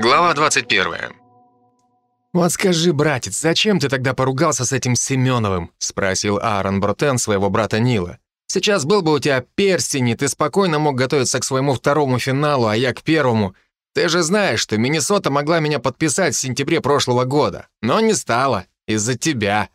Глава 21. «Вот скажи, братец, зачем ты тогда поругался с этим Семеновым?» — спросил Аарон Бротен своего брата Нила. «Сейчас был бы у тебя перстень, и ты спокойно мог готовиться к своему второму финалу, а я к первому. Ты же знаешь, что Миннесота могла меня подписать в сентябре прошлого года, но не стала, из-за тебя.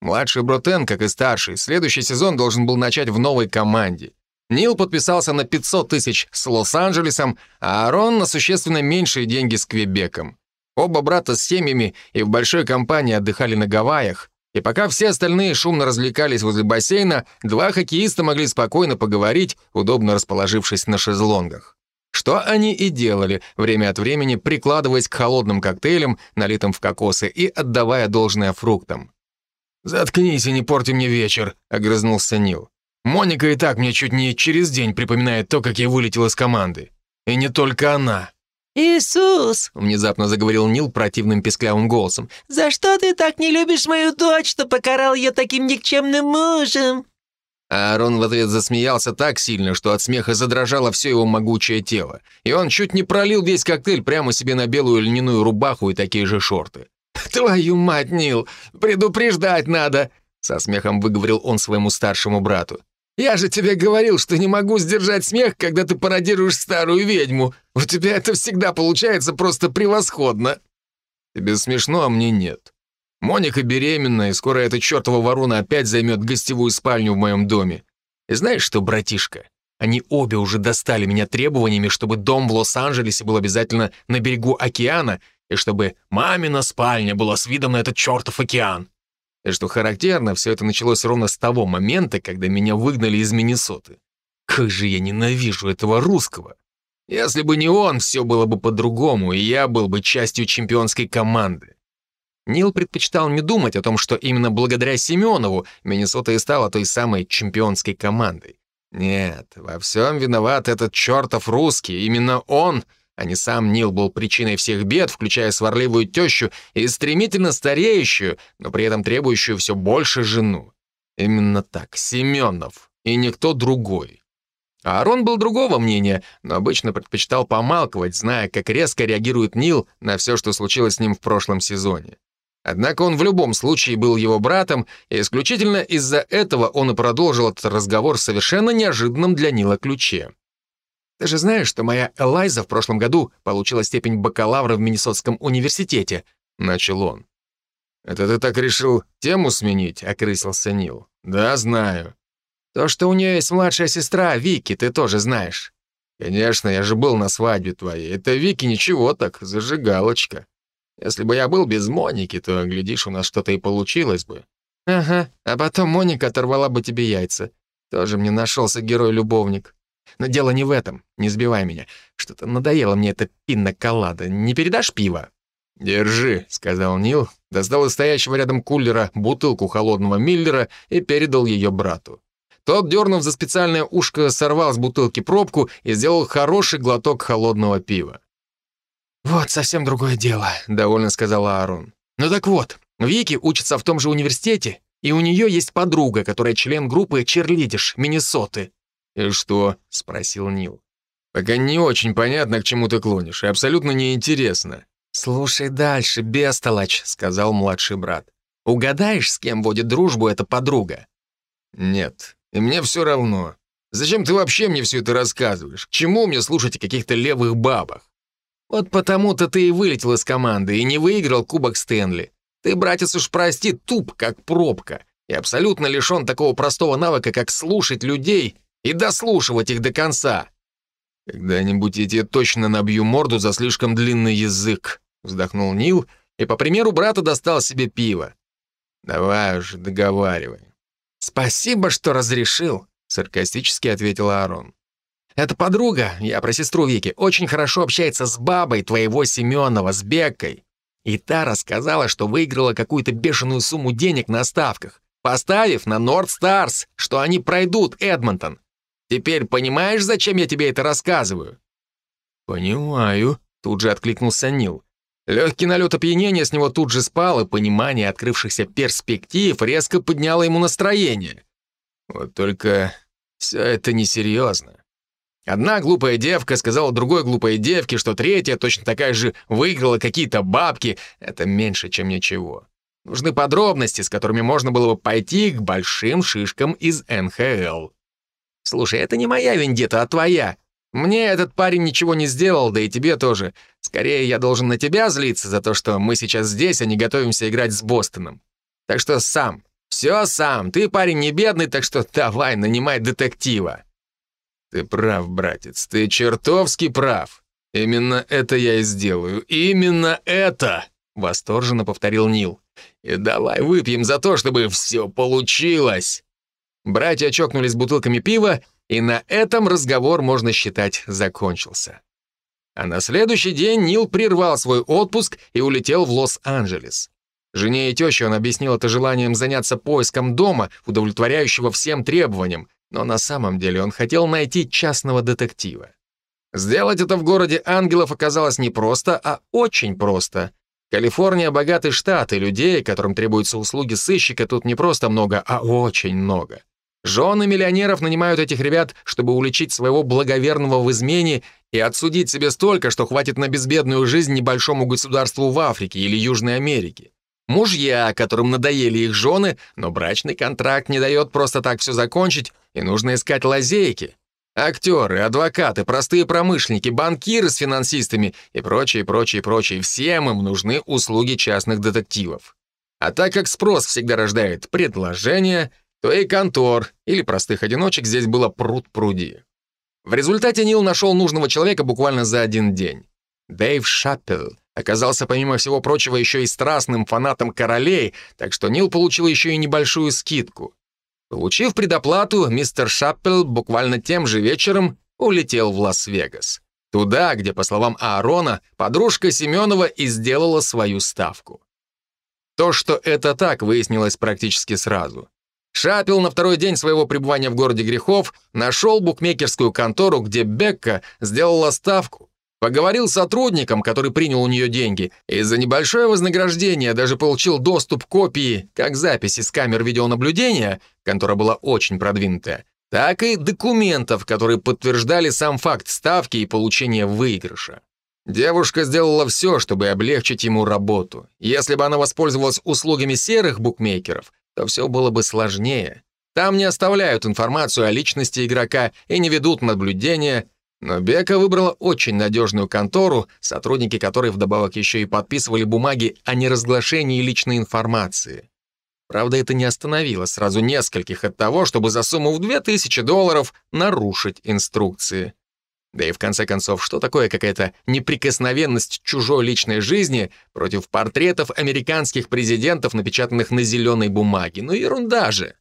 Младший Бротен, как и старший, следующий сезон должен был начать в новой команде. Нил подписался на 500 тысяч с Лос-Анджелесом, а Арон на существенно меньшие деньги с Квебеком. Оба брата с семьями и в большой компании отдыхали на Гавайях, и пока все остальные шумно развлекались возле бассейна, два хоккеиста могли спокойно поговорить, удобно расположившись на шезлонгах. Что они и делали, время от времени прикладываясь к холодным коктейлям, налитым в кокосы, и отдавая должное фруктам. «Заткнись и не порти мне вечер», — огрызнулся Нил. «Моника и так мне чуть не через день припоминает то, как я вылетел из команды. И не только она». «Иисус!» — внезапно заговорил Нил противным песклявым голосом. «За что ты так не любишь мою дочь, что покарал ее таким никчемным мужем?» А Аарон в ответ засмеялся так сильно, что от смеха задрожало все его могучее тело. И он чуть не пролил весь коктейль прямо себе на белую льняную рубаху и такие же шорты. «Твою мать, Нил! Предупреждать надо!» Со смехом выговорил он своему старшему брату. «Я же тебе говорил, что не могу сдержать смех, когда ты пародируешь старую ведьму. У тебя это всегда получается просто превосходно». «Тебе смешно, а мне нет. Моника беременна, и скоро эта чертова ворона опять займет гостевую спальню в моем доме. И знаешь что, братишка, они обе уже достали меня требованиями, чтобы дом в Лос-Анджелесе был обязательно на берегу океана, и чтобы мамина спальня была с видом на этот чертов океан. И что характерно, все это началось ровно с того момента, когда меня выгнали из Миннесоты. Как же я ненавижу этого русского. Если бы не он, все было бы по-другому, и я был бы частью чемпионской команды. Нил предпочитал не думать о том, что именно благодаря Семенову Миннесота и стала той самой чемпионской командой. Нет, во всем виноват этот чертов русский. Именно он а не сам Нил был причиной всех бед, включая сварливую тещу и стремительно стареющую, но при этом требующую все больше жену. Именно так, Семенов, и никто другой. А Арон был другого мнения, но обычно предпочитал помалковать, зная, как резко реагирует Нил на все, что случилось с ним в прошлом сезоне. Однако он в любом случае был его братом, и исключительно из-за этого он и продолжил этот разговор в совершенно неожиданном для Нила ключе. Ты же знаешь, что моя Элайза в прошлом году получила степень бакалавра в Миннесотском университете?» — начал он. «Это ты так решил тему сменить?» — окрысился Нил. «Да, знаю. То, что у нее есть младшая сестра, Вики, ты тоже знаешь». «Конечно, я же был на свадьбе твоей. Это Вики ничего так, зажигалочка. Если бы я был без Моники, то, глядишь, у нас что-то и получилось бы». «Ага, а потом Моника оторвала бы тебе яйца. Тоже мне нашелся герой-любовник». Но дело не в этом, не сбивай меня. Что-то надоело мне эта пинна-колада. Не передашь пиво?» «Держи», — сказал Нил, достал из стоящего рядом кулера бутылку холодного Миллера и передал ее брату. Тот, дернув за специальное ушко, сорвал с бутылки пробку и сделал хороший глоток холодного пива. «Вот совсем другое дело», — довольно сказал Аарон. «Ну так вот, Вики учится в том же университете, и у нее есть подруга, которая член группы «Черлидиш» Миннесоты. «И что?» — спросил Нил. «Пока не очень понятно, к чему ты клонишь, и абсолютно неинтересно». «Слушай дальше, бестолочь», — сказал младший брат. «Угадаешь, с кем водит дружбу эта подруга?» «Нет, и мне все равно. Зачем ты вообще мне все это рассказываешь? К чему мне слушать о каких-то левых бабах?» «Вот потому-то ты и вылетел из команды и не выиграл Кубок Стэнли. Ты, братец, уж прости, туп, как пробка, и абсолютно лишен такого простого навыка, как слушать людей и дослушивать их до конца. Когда-нибудь я тебе точно набью морду за слишком длинный язык, вздохнул Нил и по примеру брата достал себе пиво. Давай уже, договаривай. Спасибо, что разрешил, саркастически ответил Аарон. Эта подруга, я про сестру Вики, очень хорошо общается с бабой твоего Семенова, с Беккой. И та рассказала, что выиграла какую-то бешеную сумму денег на ставках, поставив на Норд Старс, что они пройдут Эдмонтон. Теперь понимаешь, зачем я тебе это рассказываю?» «Понимаю», — тут же откликнулся Нил. Легкий налет опьянения с него тут же спал, и понимание открывшихся перспектив резко подняло ему настроение. Вот только все это несерьезно. Одна глупая девка сказала другой глупой девке, что третья, точно такая же, выиграла какие-то бабки. Это меньше, чем ничего. Нужны подробности, с которыми можно было бы пойти к большим шишкам из НХЛ. Слушай, это не моя вендета, а твоя. Мне этот парень ничего не сделал, да и тебе тоже. Скорее, я должен на тебя злиться за то, что мы сейчас здесь, а не готовимся играть с Бостоном. Так что сам. Все сам. Ты парень не бедный, так что давай, нанимай детектива. Ты прав, братец, ты чертовски прав. Именно это я и сделаю. Именно это! Восторженно повторил Нил. И давай выпьем за то, чтобы все получилось. Братья чокнулись бутылками пива, и на этом разговор, можно считать, закончился. А на следующий день Нил прервал свой отпуск и улетел в Лос-Анджелес. Жене и теще он объяснил это желанием заняться поиском дома, удовлетворяющего всем требованиям, но на самом деле он хотел найти частного детектива. Сделать это в городе ангелов оказалось не просто, а очень просто. Калифорния — богатый штат, и людей, которым требуются услуги сыщика, тут не просто много, а очень много. Жены миллионеров нанимают этих ребят, чтобы уличить своего благоверного в измене и отсудить себе столько, что хватит на безбедную жизнь небольшому государству в Африке или Южной Америке. Мужья, которым надоели их жены, но брачный контракт не дает просто так все закончить, и нужно искать лазейки. Актеры, адвокаты, простые промышленники, банкиры с финансистами и прочее, прочее, прочее. Всем им нужны услуги частных детективов. А так как спрос всегда рождает предложение — то и контор или простых одиночек здесь было пруд-пруди. В результате Нил нашел нужного человека буквально за один день. Дэйв Шаппел оказался, помимо всего прочего, еще и страстным фанатом королей, так что Нил получил еще и небольшую скидку. Получив предоплату, мистер Шаппел буквально тем же вечером улетел в Лас-Вегас. Туда, где, по словам Аарона, подружка Семенова и сделала свою ставку. То, что это так, выяснилось практически сразу. Шапил на второй день своего пребывания в городе грехов нашел букмекерскую контору, где Бекка сделала ставку. Поговорил с сотрудником, который принял у нее деньги, и за небольшое вознаграждение даже получил доступ к копии как записи с камер видеонаблюдения, контора была очень продвинутая, так и документов, которые подтверждали сам факт ставки и получения выигрыша. Девушка сделала все, чтобы облегчить ему работу. Если бы она воспользовалась услугами серых букмекеров, то все было бы сложнее. Там не оставляют информацию о личности игрока и не ведут наблюдения, но Бека выбрала очень надежную контору, сотрудники которой вдобавок еще и подписывали бумаги о неразглашении личной информации. Правда, это не остановило сразу нескольких от того, чтобы за сумму в 2000 долларов нарушить инструкции. Да и в конце концов, что такое какая-то неприкосновенность чужой личной жизни против портретов американских президентов, напечатанных на зеленой бумаге? Ну ерунда же.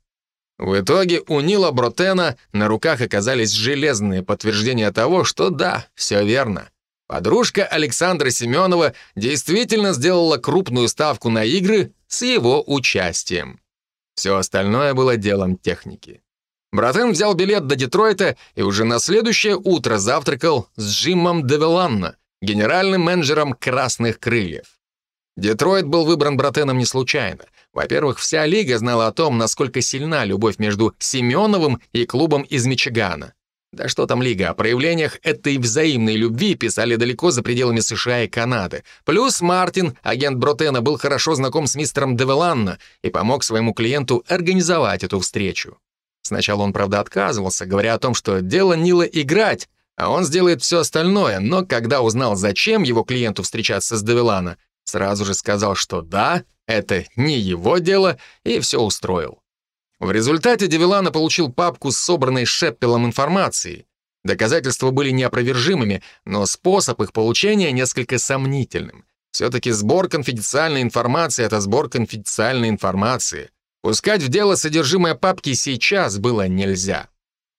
В итоге у Нила Бротена на руках оказались железные подтверждения того, что да, все верно. Подружка Александра Семенова действительно сделала крупную ставку на игры с его участием. Все остальное было делом техники. Братен взял билет до Детройта и уже на следующее утро завтракал с Джимом Девеланно, генеральным менеджером «Красных крыльев». Детройт был выбран Братеном не случайно. Во-первых, вся лига знала о том, насколько сильна любовь между Семеновым и клубом из Мичигана. Да что там лига, о проявлениях этой взаимной любви писали далеко за пределами США и Канады. Плюс Мартин, агент Бротена, был хорошо знаком с мистером Девеланно и помог своему клиенту организовать эту встречу. Сначала он, правда, отказывался, говоря о том, что дело Нила играть, а он сделает все остальное, но когда узнал, зачем его клиенту встречаться с Девилана, сразу же сказал, что да, это не его дело, и все устроил. В результате Девилана получил папку с собранной Шеппелом информацией. Доказательства были неопровержимыми, но способ их получения несколько сомнительным. Все-таки сбор конфиденциальной информации — это сбор конфиденциальной информации. Пускать в дело содержимое папки сейчас было нельзя.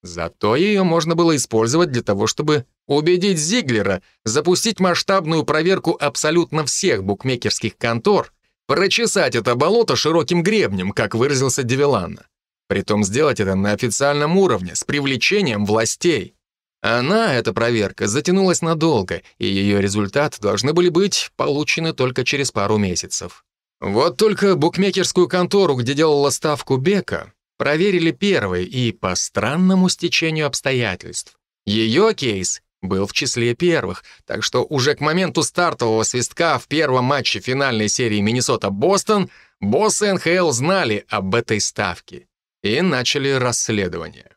Зато ее можно было использовать для того, чтобы убедить Зиглера запустить масштабную проверку абсолютно всех букмекерских контор, прочесать это болото широким гребнем, как выразился Девеланна. Притом сделать это на официальном уровне, с привлечением властей. Она, эта проверка, затянулась надолго, и ее результат должны были быть получены только через пару месяцев. Вот только букмекерскую контору, где делала ставку Бека, проверили первой и по странному стечению обстоятельств. Ее кейс был в числе первых, так что уже к моменту стартового свистка в первом матче финальной серии Миннесота-Бостон боссы НХЛ знали об этой ставке и начали расследование.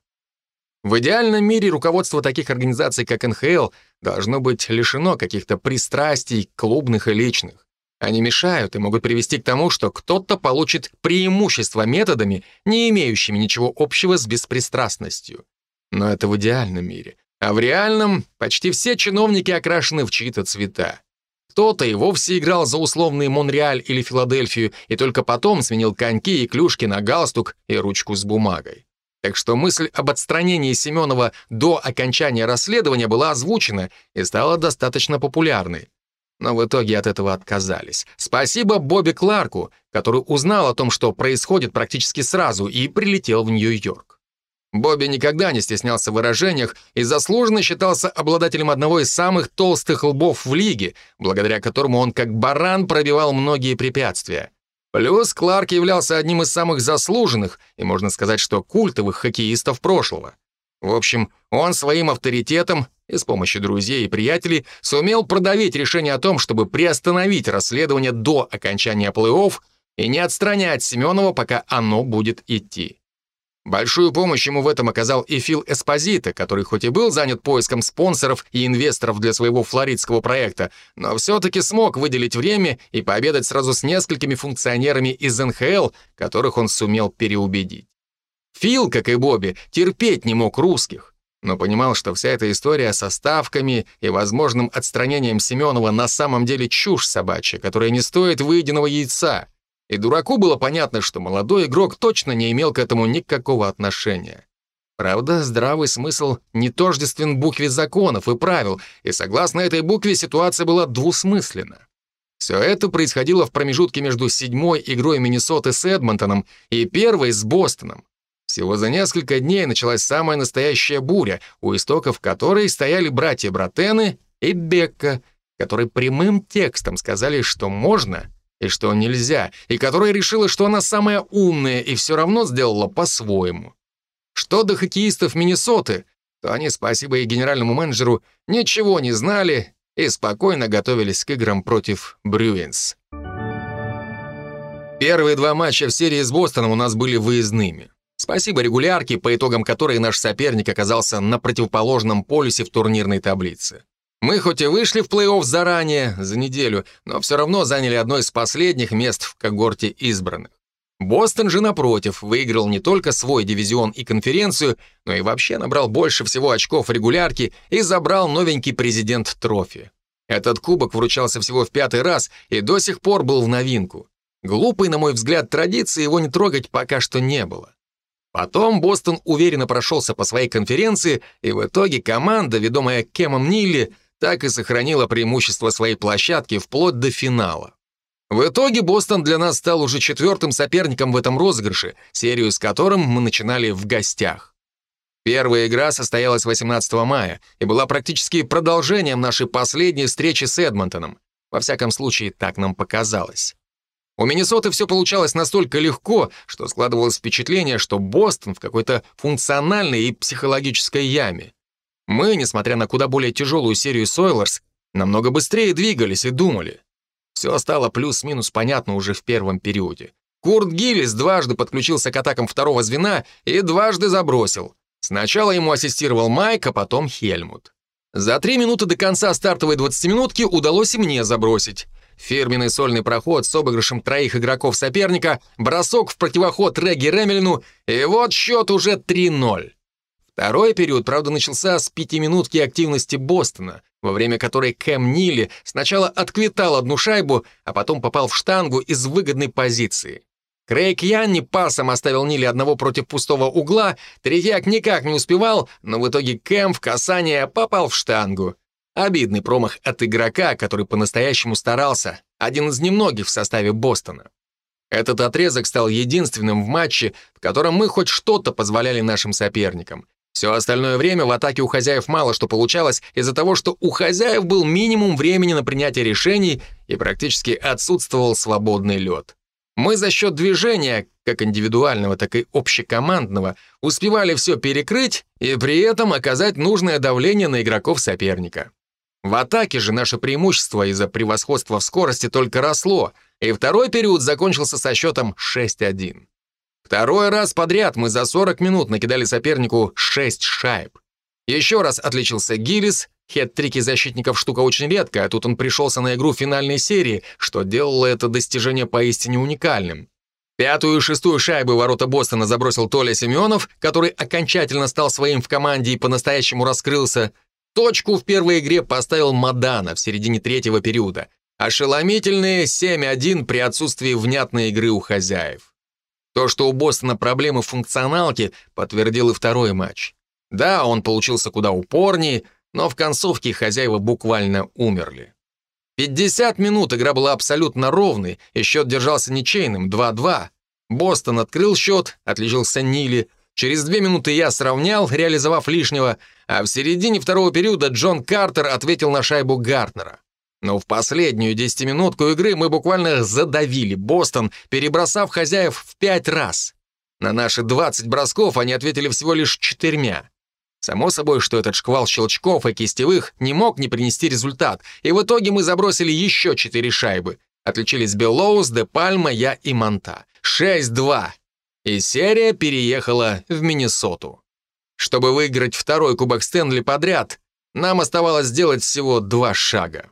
В идеальном мире руководство таких организаций, как НХЛ, должно быть лишено каких-то пристрастий, клубных и личных. Они мешают и могут привести к тому, что кто-то получит преимущество методами, не имеющими ничего общего с беспристрастностью. Но это в идеальном мире. А в реальном почти все чиновники окрашены в чьи-то цвета. Кто-то и вовсе играл за условный Монреаль или Филадельфию и только потом сменил коньки и клюшки на галстук и ручку с бумагой. Так что мысль об отстранении Семенова до окончания расследования была озвучена и стала достаточно популярной. Но в итоге от этого отказались. Спасибо Бобби Кларку, который узнал о том, что происходит практически сразу, и прилетел в Нью-Йорк. Бобби никогда не стеснялся в выражениях и заслуженно считался обладателем одного из самых толстых лбов в лиге, благодаря которому он как баран пробивал многие препятствия. Плюс Кларк являлся одним из самых заслуженных и, можно сказать, что культовых хоккеистов прошлого. В общем, он своим авторитетом и с помощью друзей и приятелей сумел продавить решение о том, чтобы приостановить расследование до окончания плей-офф и не отстранять Семенова, пока оно будет идти. Большую помощь ему в этом оказал и Фил Эспозито, который хоть и был занят поиском спонсоров и инвесторов для своего флоридского проекта, но все-таки смог выделить время и пообедать сразу с несколькими функционерами из НХЛ, которых он сумел переубедить. Фил, как и Бобби, терпеть не мог русских, но понимал, что вся эта история со ставками и возможным отстранением Семенова на самом деле чушь собачья, которая не стоит выеденного яйца — и дураку было понятно, что молодой игрок точно не имел к этому никакого отношения. Правда, здравый смысл не тождествен букве законов и правил, и согласно этой букве ситуация была двусмысленна. Все это происходило в промежутке между седьмой игрой Миннесоты с Эдмонтоном и первой с Бостоном. Всего за несколько дней началась самая настоящая буря, у истоков которой стояли братья Братены и Бекка, которые прямым текстом сказали, что можно и что нельзя, и которая решила, что она самая умная и все равно сделала по-своему. Что до хоккеистов Миннесоты, то они, спасибо и генеральному менеджеру, ничего не знали и спокойно готовились к играм против Брюинс. Первые два матча в серии с Бостоном у нас были выездными. Спасибо регулярке, по итогам которой наш соперник оказался на противоположном полюсе в турнирной таблице. Мы хоть и вышли в плей-офф заранее, за неделю, но все равно заняли одно из последних мест в когорте избранных. Бостон же, напротив, выиграл не только свой дивизион и конференцию, но и вообще набрал больше всего очков регулярки и забрал новенький президент трофи. Этот кубок вручался всего в пятый раз и до сих пор был в новинку. Глупой, на мой взгляд, традиции его не трогать пока что не было. Потом Бостон уверенно прошелся по своей конференции, и в итоге команда, ведомая Кемом Нилли, так и сохранила преимущество своей площадки вплоть до финала. В итоге Бостон для нас стал уже четвертым соперником в этом розыгрыше, серию с которым мы начинали в гостях. Первая игра состоялась 18 мая и была практически продолжением нашей последней встречи с Эдмонтоном. Во всяком случае, так нам показалось. У Миннесоты все получалось настолько легко, что складывалось впечатление, что Бостон в какой-то функциональной и психологической яме. Мы, несмотря на куда более тяжелую серию Сойлерс, намного быстрее двигались и думали. Все стало плюс-минус понятно уже в первом периоде. Курт Гиллис дважды подключился к атакам второго звена и дважды забросил. Сначала ему ассистировал Майк, а потом Хельмут. За три минуты до конца стартовой 20-минутки удалось и мне забросить. Фирменный сольный проход с обыгрышем троих игроков соперника, бросок в противоход Регги Ремелину, и вот счет уже 3-0. Второй период, правда, начался с пятиминутки активности Бостона, во время которой Кэм Нилли сначала отквитал одну шайбу, а потом попал в штангу из выгодной позиции. Крейг Янни пасом оставил Нилли одного против пустого угла, Третьяк никак не успевал, но в итоге Кэм в касание попал в штангу. Обидный промах от игрока, который по-настоящему старался, один из немногих в составе Бостона. Этот отрезок стал единственным в матче, в котором мы хоть что-то позволяли нашим соперникам. Все остальное время в атаке у хозяев мало что получалось из-за того, что у хозяев был минимум времени на принятие решений и практически отсутствовал свободный лед. Мы за счет движения, как индивидуального, так и общекомандного, успевали все перекрыть и при этом оказать нужное давление на игроков соперника. В атаке же наше преимущество из-за превосходства в скорости только росло, и второй период закончился со счетом 6-1. Второй раз подряд мы за 40 минут накидали сопернику 6 шайб. Еще раз отличился Гиллис, хет-трики защитников штука очень редкая, а тут он пришелся на игру финальной серии, что делало это достижение поистине уникальным. Пятую и шестую шайбы ворота Бостона забросил Толя Семенов, который окончательно стал своим в команде и по-настоящему раскрылся. Точку в первой игре поставил Мадана в середине третьего периода. Ошеломительные 7-1 при отсутствии внятной игры у хозяев. То, что у Бостона проблемы в функционалке, подтвердил и второй матч. Да, он получился куда упорнее, но в концовке хозяева буквально умерли. 50 минут игра была абсолютно ровной, и счет держался ничейным, 2-2. Бостон открыл счет, отличился Нили. Через две минуты я сравнял, реализовав лишнего, а в середине второго периода Джон Картер ответил на шайбу Гартнера. Но в последнюю десятиминутку игры мы буквально задавили Бостон, перебросав хозяев в пять раз. На наши 20 бросков они ответили всего лишь четырьмя. Само собой, что этот шквал щелчков и кистевых не мог не принести результат, и в итоге мы забросили еще четыре шайбы. Отличились Беллоус, Де Пальма, я и Монта. 6-2. И серия переехала в Миннесоту. Чтобы выиграть второй Кубок Стэнли подряд, нам оставалось сделать всего два шага.